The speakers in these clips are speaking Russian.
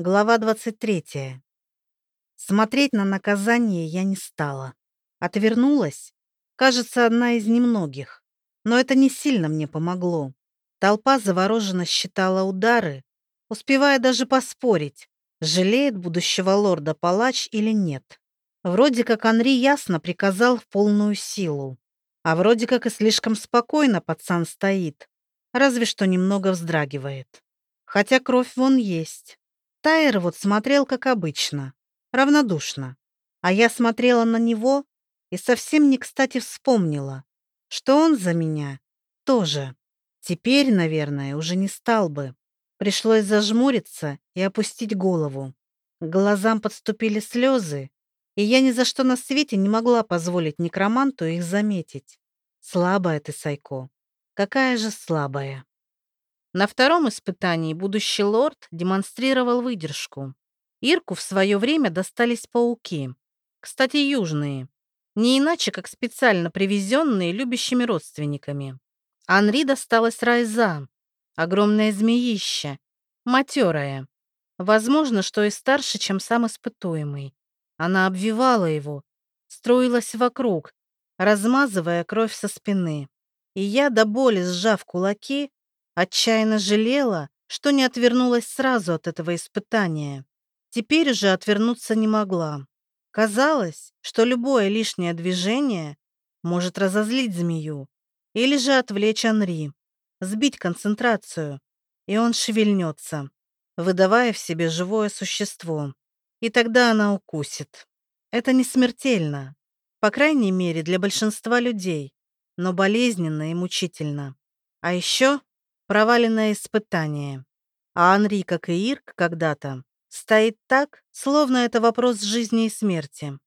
Глава 23. Смотреть на наказание я не стала. Отвернулась. Кажется, одна из немногих. Но это не сильно мне помогло. Толпа завороженно считала удары, успевая даже поспорить, жалеет будущего лорда палач или нет. Вроде как Анри ясно приказал в полную силу. А вроде как и слишком спокойно пацан стоит. Разве что немного вздрагивает. Хотя кровь вон есть. Тайер вот смотрел, как обычно, равнодушно. А я смотрела на него и совсем не кстати вспомнила, что он за меня тоже. Теперь, наверное, уже не стал бы. Пришлось зажмуриться и опустить голову. К глазам подступили слезы, и я ни за что на свете не могла позволить некроманту их заметить. Слабая ты, Сайко. Какая же слабая. На втором испытании будущий лорд демонстрировал выдержку. Ирку в свое время достались пауки. Кстати, южные. Не иначе, как специально привезенные любящими родственниками. Анри досталась Райза. Огромное змеище. Матерая. Возможно, что и старше, чем сам испытуемый. Она обвивала его, строилась вокруг, размазывая кровь со спины. И я, до боли сжав кулаки, Отчаянно жалела, что не отвернулась сразу от этого испытания. Теперь уже отвернуться не могла. Казалось, что любое лишнее движение может разозлить змею или же отвлечь Анри, сбить концентрацию, и он шевельнется, выдавая в себе живое существо. И тогда она укусит. Это не смертельно, по крайней мере для большинства людей, но болезненно и мучительно. А еще Проваленное испытание. А Анри, как и Ирк когда-то, стоит так, словно это вопрос жизни и смерти,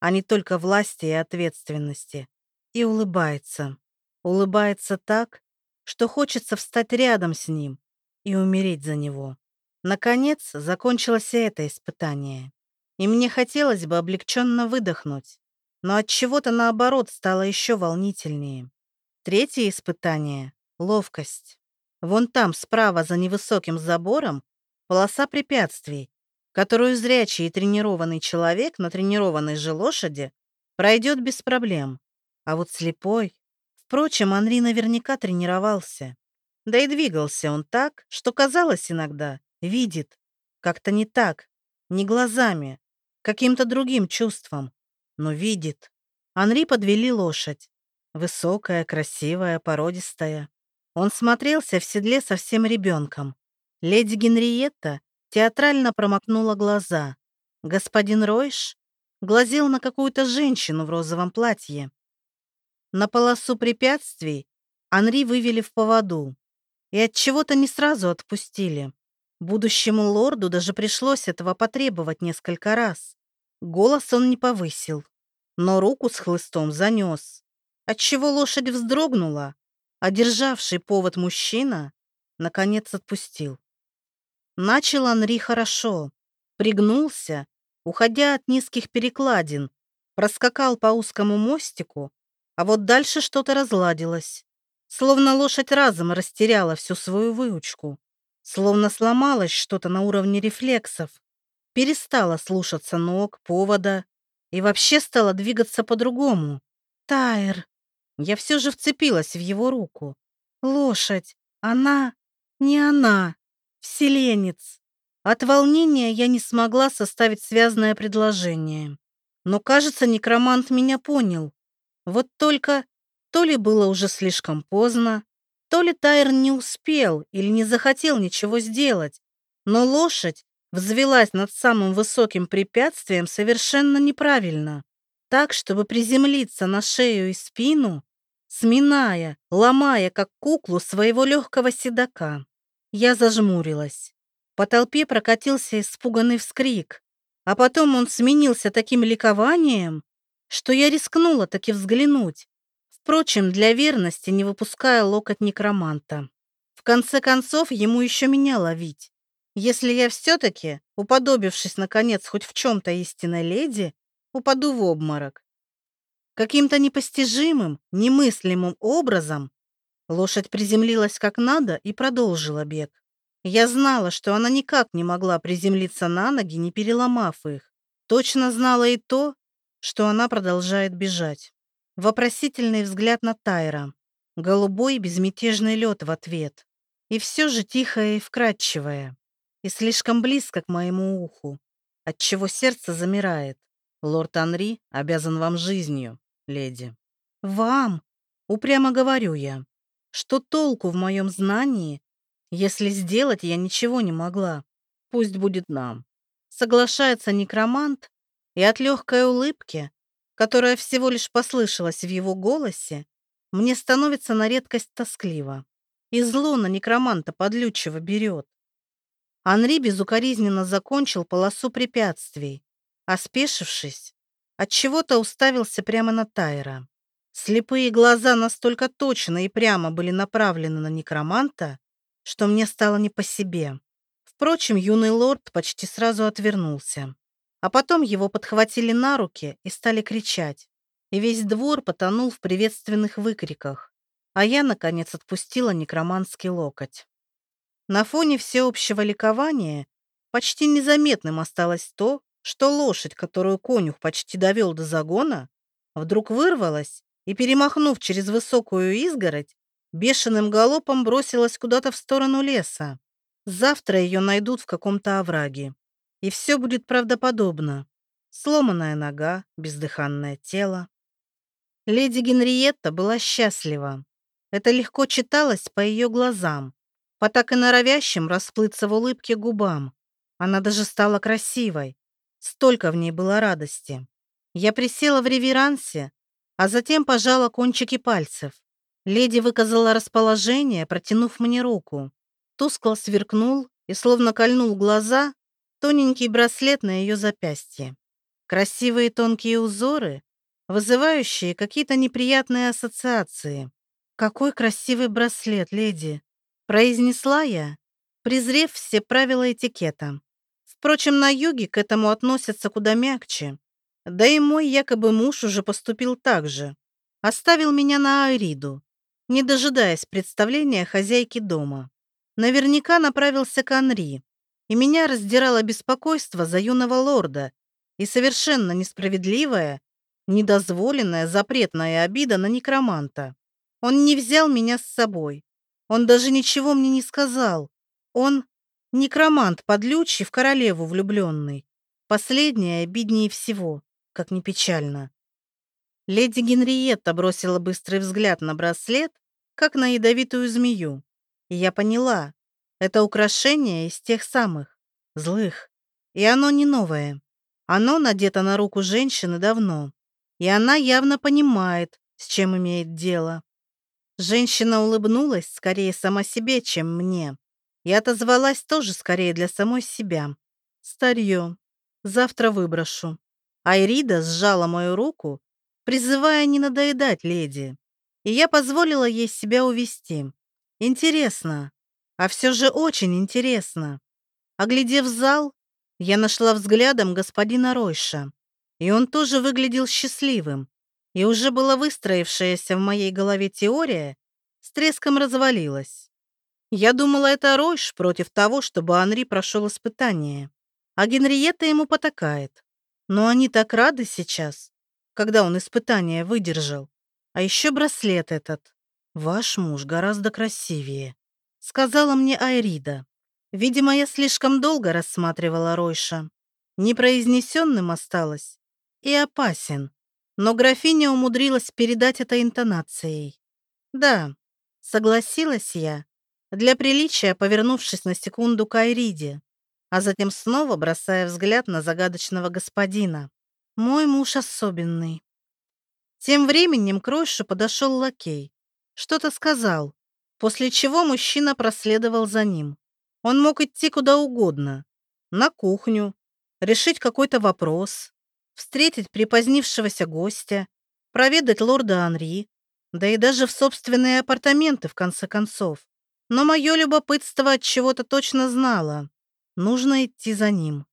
а не только власти и ответственности. И улыбается. Улыбается так, что хочется встать рядом с ним и умереть за него. Наконец, закончилось и это испытание. И мне хотелось бы облегченно выдохнуть, но от чего-то наоборот стало еще волнительнее. Третье испытание — ловкость. Вон там, справа, за невысоким забором, полоса препятствий, которую зрячий и тренированный человек на тренированной же лошади пройдет без проблем. А вот слепой... Впрочем, Анри наверняка тренировался. Да и двигался он так, что казалось иногда, видит. Как-то не так, не глазами, каким-то другим чувством, но видит. Анри подвели лошадь. Высокая, красивая, породистая. Он смотрелся в седле совсем ребенком. Леди Генриетта театрально промокнула глаза. Господин Ройш глазел на какую-то женщину в розовом платье. На полосу препятствий Анри вывели в поводу и от чего-то не сразу отпустили. Будущему лорду даже пришлось этого потребовать несколько раз. Голос он не повысил, но руку с хлыстом занес, отчего лошадь вздрогнула Одержавший повод мужчина, наконец отпустил. Начал Анри хорошо, пригнулся, уходя от низких перекладин, проскакал по узкому мостику, а вот дальше что-то разладилось. Словно лошадь разом растеряла всю свою выучку, словно сломалось что-то на уровне рефлексов, перестала слушаться ног, повода и вообще стала двигаться по-другому. «Тайр!» Я все же вцепилась в его руку. Лошадь. Она. Не она. Вселенец. От волнения я не смогла составить связное предложение. Но, кажется, некромант меня понял. Вот только то ли было уже слишком поздно, то ли Тайр не успел или не захотел ничего сделать. Но лошадь взвелась над самым высоким препятствием совершенно неправильно так, чтобы приземлиться на шею и спину, сминая, ломая, как куклу, своего легкого седока. Я зажмурилась. По толпе прокатился испуганный вскрик, а потом он сменился таким ликованием, что я рискнула таки взглянуть, впрочем, для верности не выпуская локоть некроманта. В конце концов, ему еще меня ловить. Если я все-таки, уподобившись, наконец, хоть в чем-то истинной леди, упаду в обморок. Каким-то непостижимым, немыслимым образом лошадь приземлилась как надо и продолжила бег. Я знала, что она никак не могла приземлиться на ноги, не переломав их. Точно знала и то, что она продолжает бежать. Вопросительный взгляд на Тайра. Голубой безмятежный лед в ответ. И все же тихое и вкрадчивое. И слишком близко к моему уху, отчего сердце замирает. Лорд Анри обязан вам жизнью, леди. Вам? Упрямо говорю я. Что толку в моем знании, если сделать я ничего не могла? Пусть будет нам. Соглашается некромант, и от легкой улыбки, которая всего лишь послышалась в его голосе, мне становится на редкость тоскливо. И зло на некроманта подлючего берет. Анри безукоризненно закончил полосу препятствий, а спешившись, отчего-то уставился прямо на Тайра. Слепые глаза настолько точно и прямо были направлены на некроманта, что мне стало не по себе. Впрочем, юный лорд почти сразу отвернулся. А потом его подхватили на руки и стали кричать. И весь двор потонул в приветственных выкриках. А я, наконец, отпустила некроманский локоть. На фоне всеобщего ликования почти незаметным осталось то, что лошадь, которую конюх почти довел до загона, вдруг вырвалась и, перемахнув через высокую изгородь, бешеным галопом бросилась куда-то в сторону леса. Завтра ее найдут в каком-то овраге. И все будет правдоподобно. Сломанная нога, бездыханное тело. Леди Генриетта была счастлива. Это легко читалось по ее глазам, по так и норовящим расплыться в улыбке губам. Она даже стала красивой, Столько в ней было радости. Я присела в реверансе, а затем пожала кончики пальцев. Леди выказала расположение, протянув мне руку. Тускло сверкнул и словно кольнул глаза тоненький браслет на ее запястье. Красивые тонкие узоры, вызывающие какие-то неприятные ассоциации. «Какой красивый браслет, леди!» произнесла я, презрев все правила этикета. Впрочем, на юге к этому относятся куда мягче. Да и мой якобы муж уже поступил так же. Оставил меня на Айриду, не дожидаясь представления хозяйки дома. Наверняка направился к Анри, и меня раздирало беспокойство за юного лорда и совершенно несправедливая, недозволенная запретная обида на некроманта. Он не взял меня с собой. Он даже ничего мне не сказал. Он Некромант подлючий в королеву влюбленный. Последнее обиднее всего, как ни печально. Леди Генриетта бросила быстрый взгляд на браслет, как на ядовитую змею. И я поняла, это украшение из тех самых, злых. И оно не новое. Оно надето на руку женщины давно. И она явно понимает, с чем имеет дело. Женщина улыбнулась скорее сама себе, чем мне. Я отозвалась тоже скорее для самой себя. Старье. Завтра выброшу. Айрида сжала мою руку, призывая не надоедать леди. И я позволила ей себя увести. Интересно. А все же очень интересно. Оглядев зал, я нашла взглядом господина Ройша. И он тоже выглядел счастливым. И уже была выстроившаяся в моей голове теория с треском развалилась. Я думала, это Ройш против того, чтобы Анри прошел испытание. А Генриетта ему потакает. Но они так рады сейчас, когда он испытание выдержал. А еще браслет этот. Ваш муж гораздо красивее, сказала мне Айрида. Видимо, я слишком долго рассматривала Ройша. Непроизнесенным осталось. И опасен. Но графиня умудрилась передать это интонацией. Да, согласилась я, для приличия повернувшись на секунду к Айриде, а затем снова бросая взгляд на загадочного господина. «Мой муж особенный». Тем временем к Ройшу подошел лакей. Что-то сказал, после чего мужчина проследовал за ним. Он мог идти куда угодно. На кухню, решить какой-то вопрос, встретить припозднившегося гостя, проведать лорда Анри, да и даже в собственные апартаменты, в конце концов. Но мое любопытство от чего-то точно знало. Нужно идти за ним.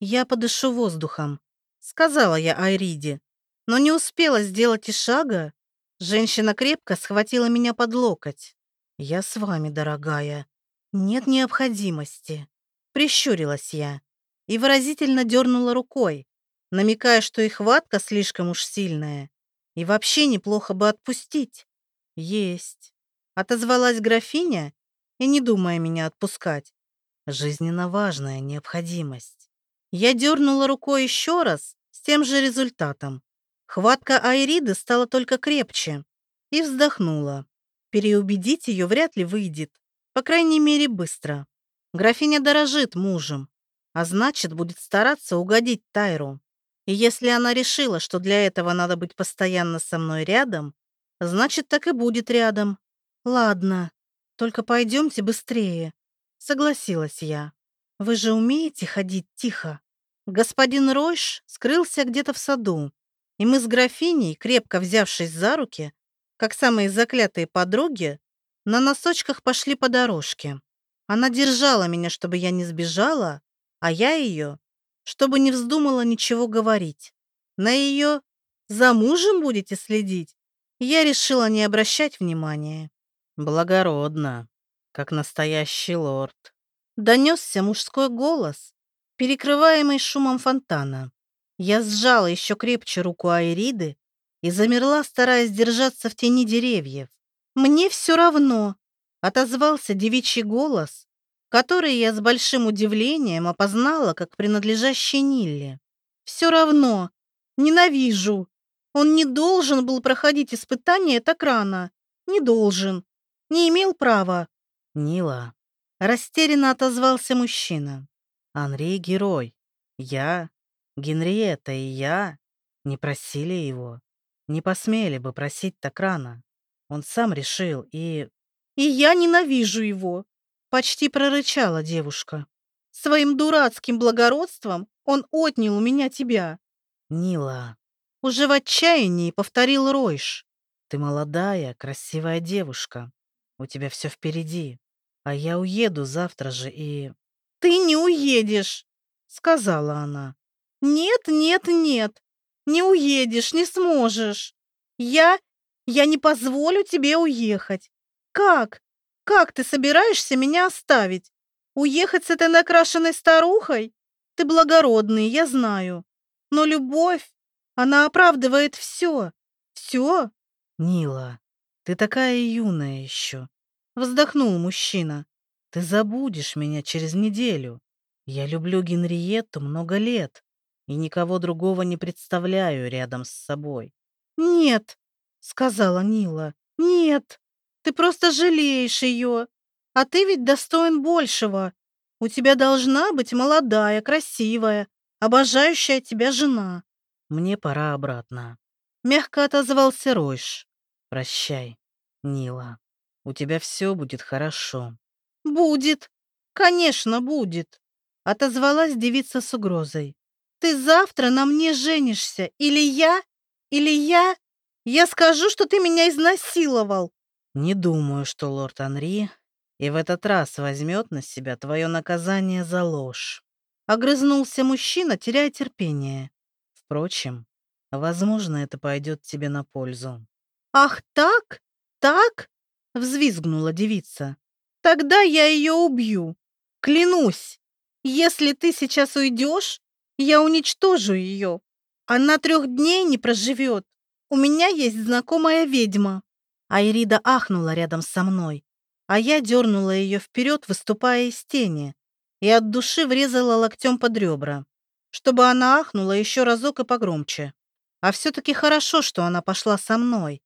«Я подышу воздухом», — сказала я Айриде. Но не успела сделать и шага. Женщина крепко схватила меня под локоть. «Я с вами, дорогая». Нет необходимости. Прищурилась я и выразительно дернула рукой, намекая, что и хватка слишком уж сильная, и вообще неплохо бы отпустить. Есть. Отозвалась графиня и не думая меня отпускать. Жизненно важная необходимость. Я дернула рукой еще раз с тем же результатом. Хватка Айриды стала только крепче и вздохнула. Переубедить ее вряд ли выйдет, по крайней мере, быстро. Графиня дорожит мужем, а значит, будет стараться угодить Тайру. И если она решила, что для этого надо быть постоянно со мной рядом, значит, так и будет рядом. Ладно, только пойдемте быстрее. Согласилась я. Вы же умеете ходить тихо? Господин Ройш скрылся где-то в саду, и мы с графиней, крепко взявшись за руки, как самые заклятые подруги, на носочках пошли по дорожке. Она держала меня, чтобы я не сбежала, а я ее, чтобы не вздумала ничего говорить. На ее «за мужем будете следить» я решила не обращать внимания. «Благородно, как настоящий лорд», — донесся мужской голос, перекрываемый шумом фонтана. Я сжала еще крепче руку Айриды и замерла, стараясь держаться в тени деревьев. «Мне все равно», — отозвался девичий голос, который я с большим удивлением опознала как принадлежащий Нилле. «Все равно. Ненавижу. Он не должен был проходить испытание так рано. Не должен. Не имел права». «Нила», — растерянно отозвался мужчина. «Анри — герой. Я, Генриетта и я не просили его. Не посмели бы просить так рано. Он сам решил и... «И я ненавижу его!» Почти прорычала девушка. «Своим дурацким благородством он отнял у меня тебя». «Нила!» Уже в отчаянии повторил Ройш. «Ты молодая, красивая девушка. У тебя все впереди. А я уеду завтра же и...» «Ты не уедешь!» Сказала она. «Нет, нет, нет. Не уедешь, не сможешь. Я я не позволю тебе уехать. Как? Как ты собираешься меня оставить? Уехать с этой накрашенной старухой? Ты благородный, я знаю. Но любовь, она оправдывает все. Все. Нила, ты такая юная еще. Вздохнул мужчина. Ты забудешь меня через неделю. Я люблю Генриетту много лет и никого другого не представляю рядом с собой. Нет, сказала Нила. «Нет, ты просто жалеешь ее. А ты ведь достоин большего. У тебя должна быть молодая, красивая, обожающая тебя жена». «Мне пора обратно», — мягко отозвался Ройш. «Прощай, Нила. У тебя все будет хорошо». «Будет. Конечно, будет», — отозвалась девица с угрозой. «Ты завтра на мне женишься, или я, или я...» Я скажу, что ты меня изнасиловал. Не думаю, что лорд Анри и в этот раз возьмет на себя твое наказание за ложь. Огрызнулся мужчина, теряя терпение. Впрочем, возможно, это пойдет тебе на пользу. Ах так? Так? Взвизгнула девица. Тогда я ее убью. Клянусь, если ты сейчас уйдешь, я уничтожу ее. Она трех дней не проживет. У меня есть знакомая ведьма». Айрида ахнула рядом со мной, а я дернула ее вперед, выступая из тени, и от души врезала локтем под ребра, чтобы она ахнула еще разок и погромче. А все-таки хорошо, что она пошла со мной.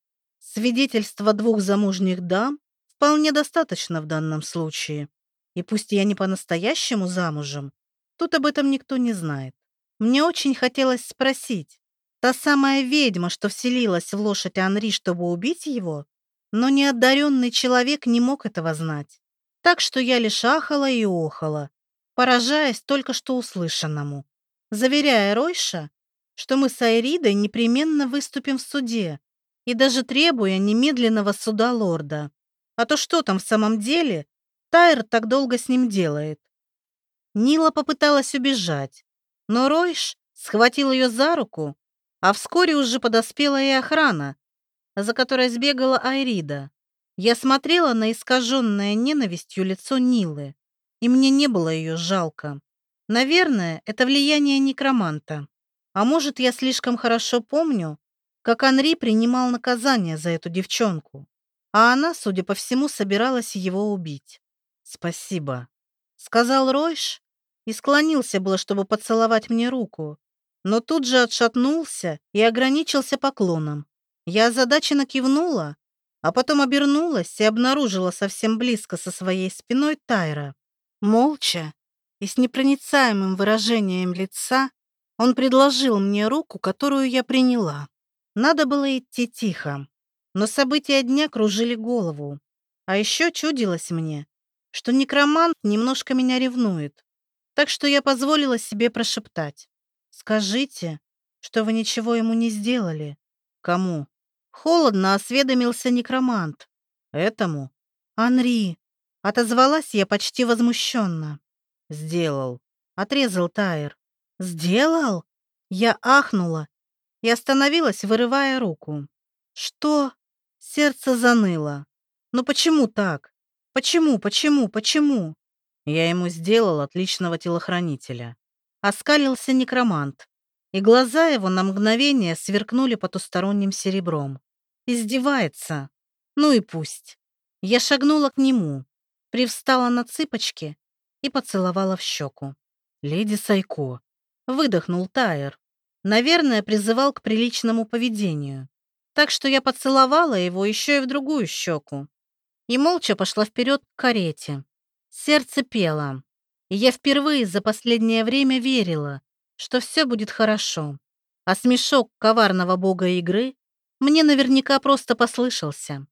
Свидетельство двух замужних дам вполне достаточно в данном случае. И пусть я не по-настоящему замужем, тут об этом никто не знает. Мне очень хотелось спросить, Та самая ведьма, что вселилась в лошадь Анри, чтобы убить его? Но неодаренный человек не мог этого знать. Так что я лишь ахала и охала, поражаясь только что услышанному, заверяя Ройша, что мы с Айридой непременно выступим в суде и даже требуя немедленного суда лорда. А то что там в самом деле Тайр так долго с ним делает? Нила попыталась убежать, но Ройш схватил ее за руку а вскоре уже подоспела и охрана, за которой сбегала Айрида. Я смотрела на искаженное ненавистью лицо Нилы, и мне не было ее жалко. Наверное, это влияние некроманта. А может, я слишком хорошо помню, как Анри принимал наказание за эту девчонку, а она, судя по всему, собиралась его убить. «Спасибо», — сказал Ройш и склонился было, чтобы поцеловать мне руку, но тут же отшатнулся и ограничился поклоном. Я озадаченно кивнула, а потом обернулась и обнаружила совсем близко со своей спиной Тайра. Молча и с непроницаемым выражением лица он предложил мне руку, которую я приняла. Надо было идти тихо, но события дня кружили голову. А еще чудилось мне, что некромант немножко меня ревнует, так что я позволила себе прошептать. «Скажите, что вы ничего ему не сделали». «Кому?» Холодно осведомился некромант. «Этому?» «Анри!» Отозвалась я почти возмущенно. «Сделал», — отрезал Тайр. «Сделал?» Я ахнула и остановилась, вырывая руку. «Что?» Сердце заныло. «Ну почему так? Почему, почему, почему?» Я ему сделал отличного телохранителя. Оскалился некромант, и глаза его на мгновение сверкнули потусторонним серебром. Издевается. Ну и пусть. Я шагнула к нему, привстала на цыпочки и поцеловала в щеку. «Леди Сайко», — выдохнул Тайер. Наверное, призывал к приличному поведению. Так что я поцеловала его еще и в другую щеку. И молча пошла вперед к карете. Сердце пело. И я впервые за последнее время верила, что все будет хорошо. А смешок коварного бога игры мне наверняка просто послышался.